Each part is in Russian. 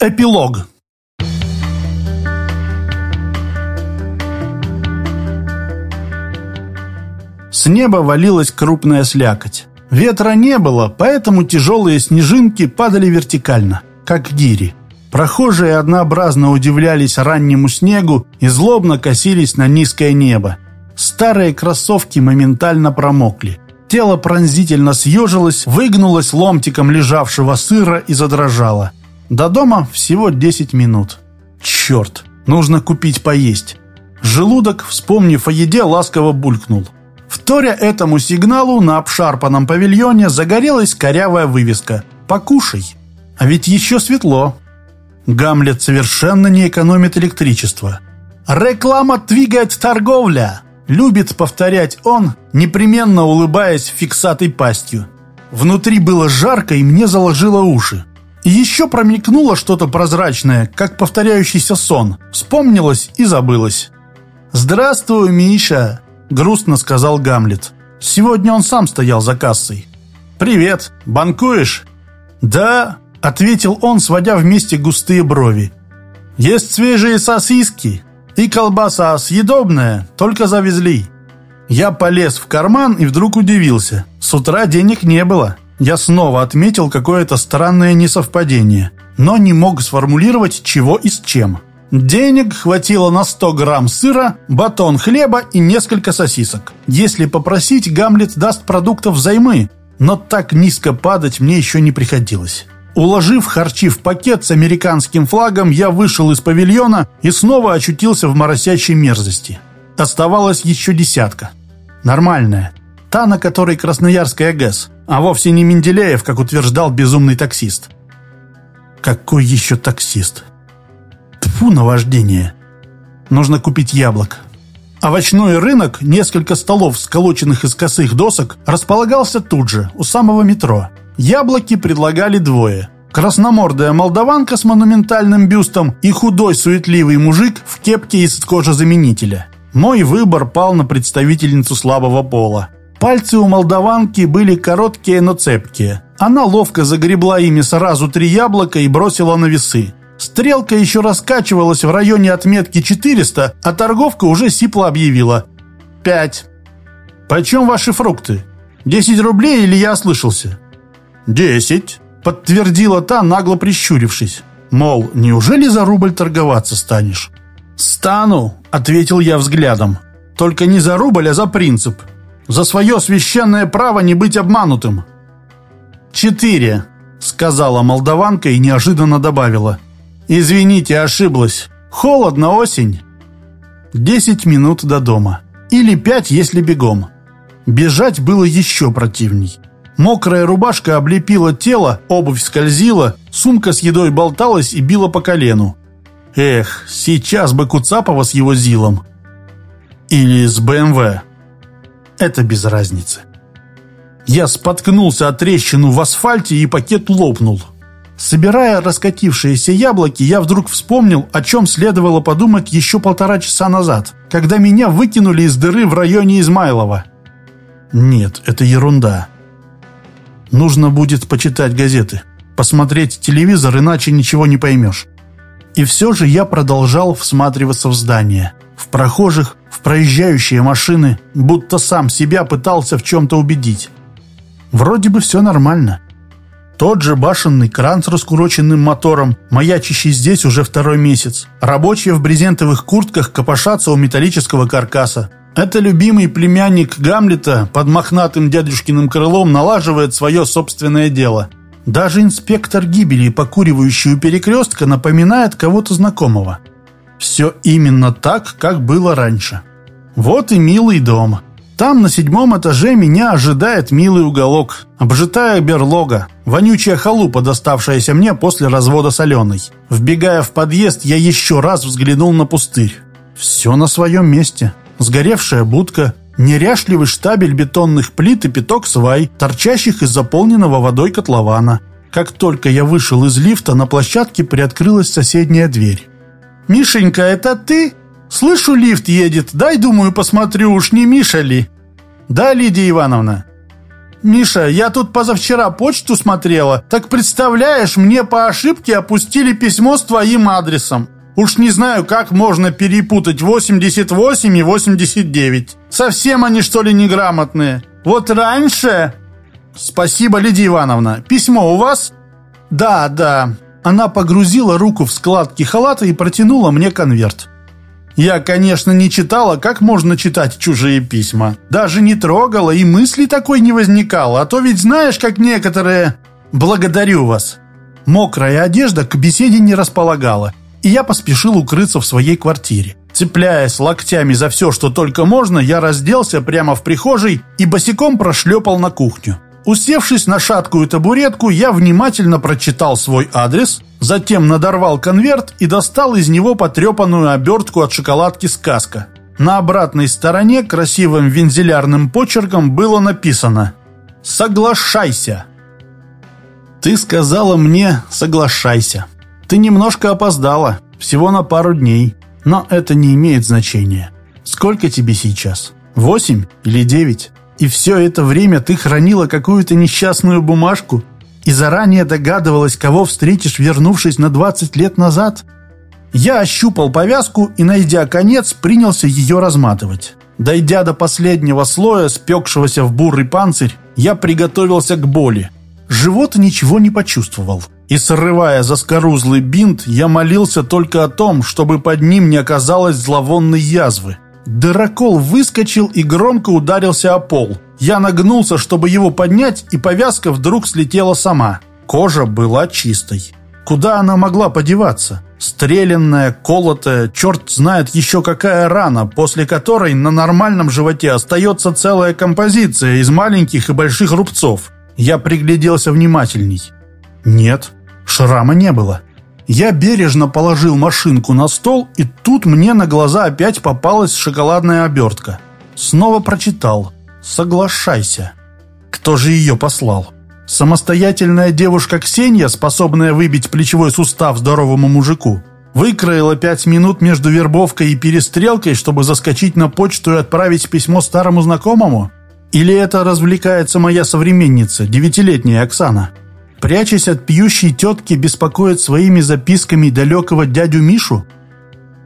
Эпилог С неба валилась крупная слякоть. Ветра не было, поэтому тяжелые снежинки падали вертикально, как гири. Прохожие однообразно удивлялись раннему снегу и злобно косились на низкое небо. Старые кроссовки моментально промокли. Тело пронзительно съежилось, выгнулось ломтиком лежавшего сыра и задрожало. До дома всего 10 минут. Черт, нужно купить поесть. Желудок, вспомнив о еде, ласково булькнул. Вторя этому сигналу на обшарпанном павильоне загорелась корявая вывеска «Покушай». А ведь еще светло. Гамлет совершенно не экономит электричество. «Реклама двигает торговля!» Любит повторять он, непременно улыбаясь фиксатой пастью. Внутри было жарко, и мне заложило уши. Еще промелькнуло что-то прозрачное, как повторяющийся сон. Вспомнилось и забылось. «Здравствуй, Миша!» грустно сказал Гамлет. Сегодня он сам стоял за кассой. «Привет! Банкуешь?» «Да», — ответил он, сводя вместе густые брови. «Есть свежие сосиски и колбаса съедобная, только завезли». Я полез в карман и вдруг удивился. С утра денег не было. Я снова отметил какое-то странное несовпадение, но не мог сформулировать, чего и с чем. Денег хватило на 100 грамм сыра, батон хлеба и несколько сосисок. Если попросить, Гамлет даст продуктов взаймы, но так низко падать мне еще не приходилось. Уложив харчи в пакет с американским флагом, я вышел из павильона и снова очутился в моросящей мерзости. Оставалось еще десятка. Нормальная. Та, на которой Красноярская ГЭС, а вовсе не Менделеев, как утверждал безумный таксист. Какой еще таксист? Тьфу на вождение. Нужно купить яблок. Овощной рынок, несколько столов, сколоченных из косых досок, располагался тут же, у самого метро. Яблоки предлагали двое. Красномордая молдаванка с монументальным бюстом и худой суетливый мужик в кепке из кожезаменителя. Мой выбор пал на представительницу слабого пола. Пальцы у молдаванки были короткие, но цепкие. Она ловко загребла ими сразу три яблока и бросила на весы. Стрелка еще раскачивалась в районе отметки 400, а торговка уже сипло объявила. «Пять». «Почем ваши фрукты? Десять рублей или я ослышался?» «Десять», — подтвердила та, нагло прищурившись. Мол, неужели за рубль торговаться станешь? «Стану», — ответил я взглядом. «Только не за рубль, а за принцип. За свое священное право не быть обманутым». «Четыре», — сказала молдаванка и неожиданно добавила. «Извините, ошиблась. Холодно осень». Десять минут до дома. Или пять, если бегом. Бежать было еще противней. Мокрая рубашка облепила тело, обувь скользила, сумка с едой болталась и била по колену. Эх, сейчас бы Куцапова с его Зилом. Или с БМВ. Это без разницы. Я споткнулся о трещину в асфальте, и пакет лопнул. Собирая раскатившиеся яблоки, я вдруг вспомнил, о чем следовало подумать еще полтора часа назад, когда меня выкинули из дыры в районе Измайлова. Нет, это ерунда. Нужно будет почитать газеты, посмотреть телевизор, иначе ничего не поймешь. И все же я продолжал всматриваться в здание, в прохожих, в проезжающие машины, будто сам себя пытался в чем-то убедить. Вроде бы все нормально. Тот же башенный кран с раскуроченным мотором, маячащий здесь уже второй месяц. Рабочие в брезентовых куртках копошатся у металлического каркаса. Это любимый племянник Гамлета под мохнатым дядюшкиным крылом налаживает свое собственное дело. Даже инспектор гибели, покуривающий у перекрестка, напоминает кого-то знакомого. Все именно так, как было раньше. Вот и милый дом. Там на седьмом этаже меня ожидает милый уголок, обжитая берлога, вонючая халупа, доставшаяся мне после развода с Аленой. Вбегая в подъезд, я еще раз взглянул на пустырь. Все на своем месте. Сгоревшая будка, неряшливый штабель бетонных плит и пяток свай, торчащих из заполненного водой котлована. Как только я вышел из лифта, на площадке приоткрылась соседняя дверь. «Мишенька, это ты?» «Слышу, лифт едет. Дай, думаю, посмотрю, уж не Миша ли?» «Да, Лидия Ивановна». «Миша, я тут позавчера почту смотрела. Так представляешь, мне по ошибке опустили письмо с твоим адресом. Уж не знаю, как можно перепутать 88 и 89. Совсем они, что ли, неграмотные? Вот раньше...» «Спасибо, Лидия Ивановна. Письмо у вас?» «Да, да». Она погрузила руку в складки халата и протянула мне конверт. Я, конечно, не читала, как можно читать чужие письма. Даже не трогала, и мысли такой не возникало. А то ведь знаешь, как некоторые... Благодарю вас. Мокрая одежда к беседе не располагала, и я поспешил укрыться в своей квартире. Цепляясь локтями за все, что только можно, я разделся прямо в прихожей и босиком прошлепал на кухню. Усевшись на шаткую табуретку, я внимательно прочитал свой адрес, затем надорвал конверт и достал из него потрепанную обертку от шоколадки «Сказка». На обратной стороне красивым вензелярным почерком было написано «Соглашайся». «Ты сказала мне «соглашайся». Ты немножко опоздала, всего на пару дней, но это не имеет значения. Сколько тебе сейчас? Восемь или девять?» И все это время ты хранила какую-то несчастную бумажку и заранее догадывалась, кого встретишь, вернувшись на 20 лет назад? Я ощупал повязку и, найдя конец, принялся ее разматывать. Дойдя до последнего слоя, спекшегося в бурый панцирь, я приготовился к боли. Живот ничего не почувствовал. И, срывая заскорузлый бинт, я молился только о том, чтобы под ним не оказалось зловонной язвы. Дырокол выскочил и громко ударился о пол. Я нагнулся, чтобы его поднять, и повязка вдруг слетела сама. Кожа была чистой. Куда она могла подеваться? Стрелянная, колотая, черт знает еще какая рана, после которой на нормальном животе остается целая композиция из маленьких и больших рубцов. Я пригляделся внимательней. Нет, шрама не было. Я бережно положил машинку на стол, и тут мне на глаза опять попалась шоколадная обертка. Снова прочитал «Соглашайся». Кто же ее послал? Самостоятельная девушка Ксения, способная выбить плечевой сустав здоровому мужику, выкроила пять минут между вербовкой и перестрелкой, чтобы заскочить на почту и отправить письмо старому знакомому? Или это развлекается моя современница, девятилетняя Оксана?» Прячась от пьющей тетки, беспокоит своими записками далекого дядю Мишу?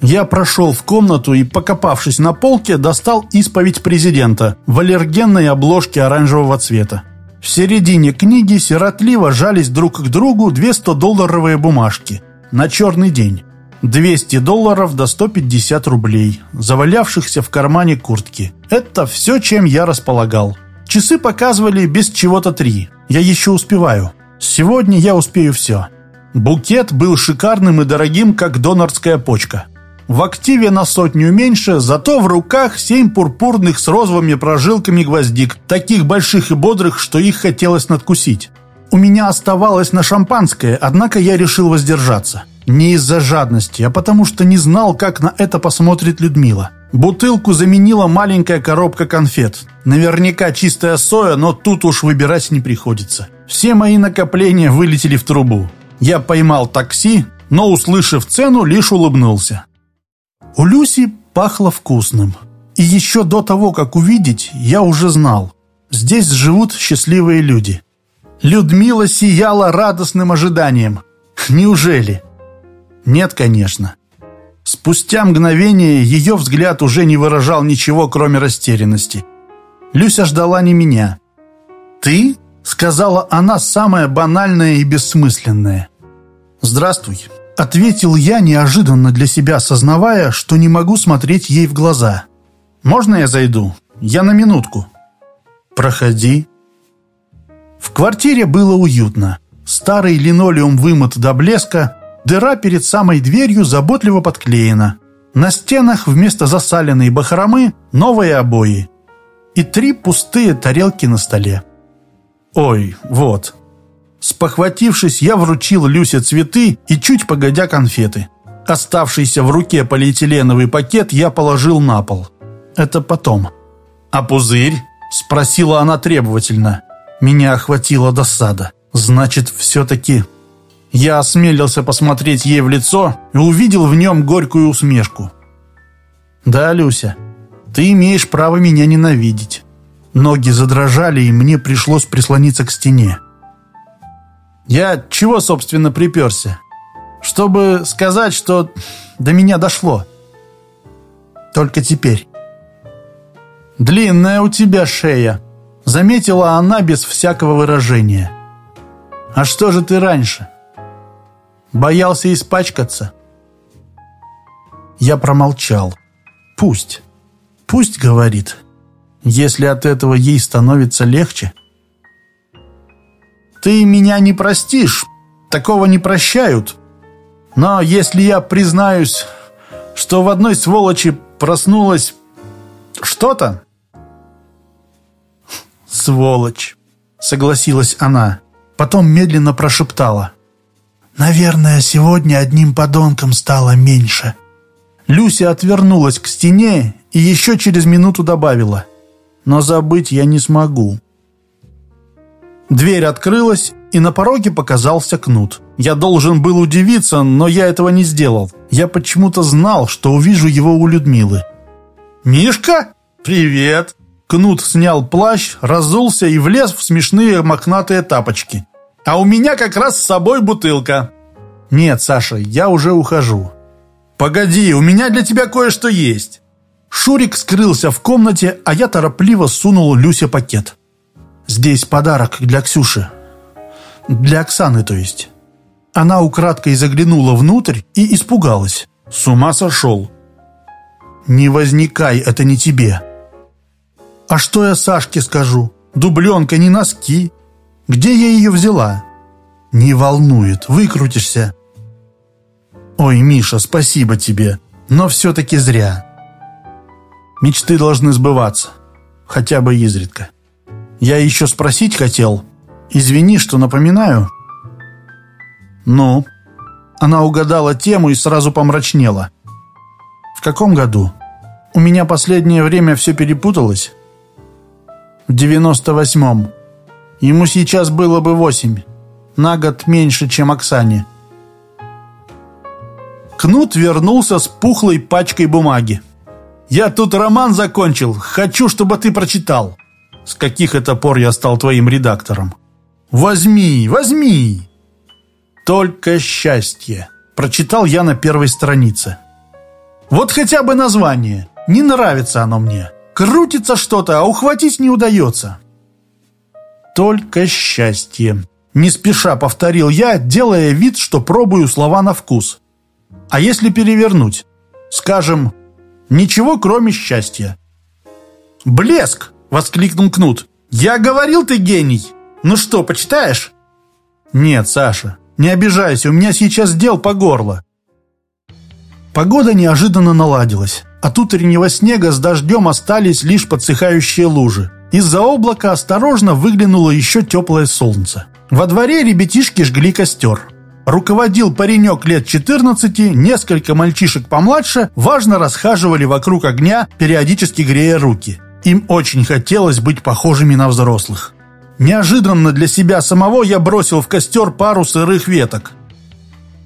Я прошел в комнату и, покопавшись на полке, достал исповедь президента в аллергенной обложке оранжевого цвета. В середине книги сиротливо жались друг к другу две 100-долларовые бумажки на черный день. 200 долларов до 150 рублей, завалявшихся в кармане куртки. Это все, чем я располагал. Часы показывали без чего-то три. Я еще успеваю. Сегодня я успею все. Букет был шикарным и дорогим, как донорская почка. В активе на сотню меньше, зато в руках семь пурпурных с розовыми прожилками гвоздик, таких больших и бодрых, что их хотелось надкусить. У меня оставалось на шампанское, однако я решил воздержаться. Не из-за жадности, а потому что не знал, как на это посмотрит Людмила. Бутылку заменила маленькая коробка конфет. Наверняка чистая соя, но тут уж выбирать не приходится. Все мои накопления вылетели в трубу. Я поймал такси, но, услышав цену, лишь улыбнулся. У Люси пахло вкусным. И еще до того, как увидеть, я уже знал. Здесь живут счастливые люди. Людмила сияла радостным ожиданием. Неужели? Нет, конечно. Спустя мгновение ее взгляд уже не выражал ничего, кроме растерянности. Люся ждала не меня. «Ты?» — сказала она самое банальное и бессмысленное. «Здравствуй», — ответил я, неожиданно для себя осознавая, что не могу смотреть ей в глаза. «Можно я зайду? Я на минутку». «Проходи». В квартире было уютно. Старый линолеум вымыт до блеска, Дыра перед самой дверью заботливо подклеена. На стенах вместо засаленной бахромы новые обои. И три пустые тарелки на столе. Ой, вот. Спохватившись, я вручил Люсе цветы и чуть погодя конфеты. Оставшийся в руке полиэтиленовый пакет я положил на пол. Это потом. «А пузырь?» – спросила она требовательно. Меня охватила досада. Значит, все-таки я осмелился посмотреть ей в лицо и увидел в нем горькую усмешку. «Да, Люся, ты имеешь право меня ненавидеть. Ноги задрожали, и мне пришлось прислониться к стене. Я чего, собственно, приперся? Чтобы сказать, что до меня дошло. Только теперь. «Длинная у тебя шея», — заметила она без всякого выражения. «А что же ты раньше? Боялся испачкаться?» Я промолчал. «Пусть. Пусть, — говорит, — если от этого ей становится легче». «Ты меня не простишь, такого не прощают. Но если я признаюсь, что в одной сволочи проснулось что-то, «Сволочь!» — согласилась она. Потом медленно прошептала. «Наверное, сегодня одним подонком стало меньше». Люся отвернулась к стене и еще через минуту добавила. «Но забыть я не смогу». Дверь открылась, и на пороге показался кнут. Я должен был удивиться, но я этого не сделал. Я почему-то знал, что увижу его у Людмилы. «Мишка? Привет!» Кнут снял плащ, разулся и влез в смешные мохнатые тапочки. «А у меня как раз с собой бутылка». «Нет, Саша, я уже ухожу». «Погоди, у меня для тебя кое-что есть». Шурик скрылся в комнате, а я торопливо сунул Люсе пакет. «Здесь подарок для Ксюши. Для Оксаны, то есть». Она украдкой заглянула внутрь и испугалась. «С ума сошел». «Не возникай, это не тебе». А что я Сашке скажу? Дубленка, не носки. Где я ее взяла? Не волнует, выкрутишься. Ой, Миша, спасибо тебе, но все-таки зря. Мечты должны сбываться, хотя бы изредка. Я еще спросить хотел. Извини, что напоминаю. Ну? Она угадала тему и сразу помрачнела. В каком году? У меня последнее время все перепуталось в 98-м. Ему сейчас было бы восемь. На год меньше, чем Оксане. Кнут вернулся с пухлой пачкой бумаги. «Я тут роман закончил. Хочу, чтобы ты прочитал. С каких это пор я стал твоим редактором? Возьми, возьми!» «Только счастье», — прочитал я на первой странице. «Вот хотя бы название. Не нравится оно мне. Крутится что-то, а ухватить не удается. Только счастье. Не спеша повторил я, делая вид, что пробую слова на вкус. А если перевернуть? Скажем, ничего кроме счастья. «Блеск!» — воскликнул Кнут. «Я говорил, ты гений! Ну что, почитаешь?» «Нет, Саша, не обижайся, у меня сейчас дел по горло». Погода неожиданно наладилась. От утреннего снега с дождем остались лишь подсыхающие лужи. Из-за облака осторожно выглянуло еще теплое солнце. Во дворе ребятишки жгли костер. Руководил паренек лет 14, несколько мальчишек помладше важно расхаживали вокруг огня, периодически грея руки. Им очень хотелось быть похожими на взрослых. Неожиданно для себя самого я бросил в костер пару сырых веток.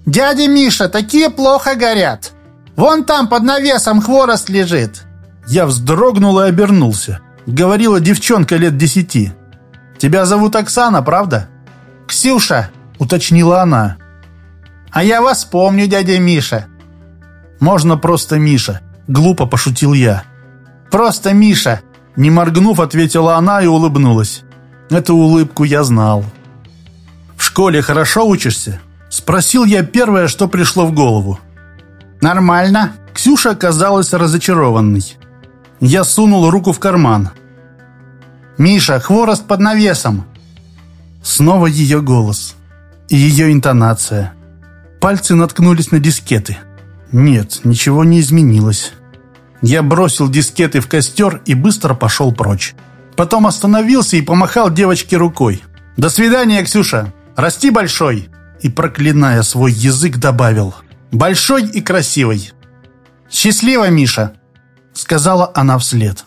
«Дядя Миша, такие плохо горят!» Вон там под навесом хворост лежит!» Я вздрогнул и обернулся. Говорила девчонка лет десяти. «Тебя зовут Оксана, правда?» «Ксюша», — уточнила она. «А я вас помню, дядя Миша». «Можно просто Миша», — глупо пошутил я. «Просто Миша», — не моргнув, ответила она и улыбнулась. Эту улыбку я знал. «В школе хорошо учишься?» Спросил я первое, что пришло в голову. «Нормально». Ксюша оказалась разочарованной. Я сунул руку в карман. «Миша, хворост под навесом!» Снова ее голос. И ее интонация. Пальцы наткнулись на дискеты. Нет, ничего не изменилось. Я бросил дискеты в костер и быстро пошел прочь. Потом остановился и помахал девочке рукой. «До свидания, Ксюша! Расти большой!» И, проклиная свой язык, добавил – Большой и красивый. Счастливо, Миша!» Сказала она вслед.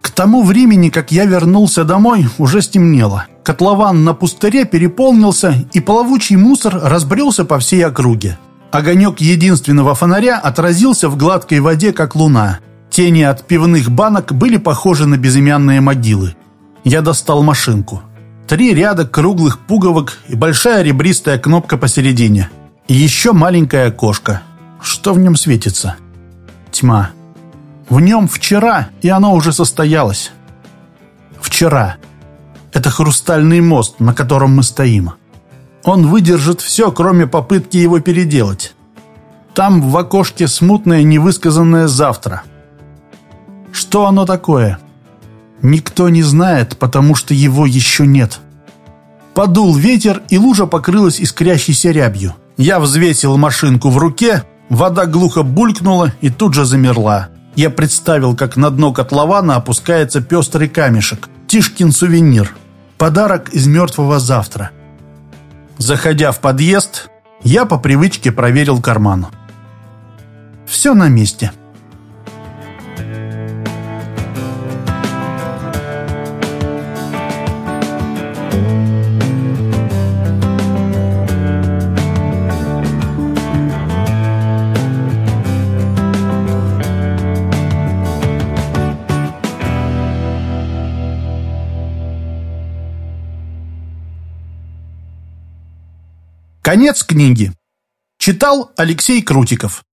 К тому времени, как я вернулся домой, уже стемнело. Котлован на пустыре переполнился, и плавучий мусор разбрелся по всей округе. Огонек единственного фонаря отразился в гладкой воде, как луна. Тени от пивных банок были похожи на безымянные могилы. Я достал машинку. Три ряда круглых пуговок и большая ребристая кнопка посередине. И еще маленькое окошко. Что в нем светится? Тьма. В нем вчера, и оно уже состоялось. Вчера. Это хрустальный мост, на котором мы стоим. Он выдержит все, кроме попытки его переделать. Там в окошке смутное невысказанное «завтра». Что оно такое? Никто не знает, потому что его еще нет. Подул ветер, и лужа покрылась искрящейся рябью. Я взвесил машинку в руке, вода глухо булькнула и тут же замерла. Я представил, как на дно котлована опускается пестрый камешек. Тишкин сувенир. Подарок из мертвого завтра. Заходя в подъезд, я по привычке проверил карман. Все на месте. Книги. Читал Алексей Крутиков.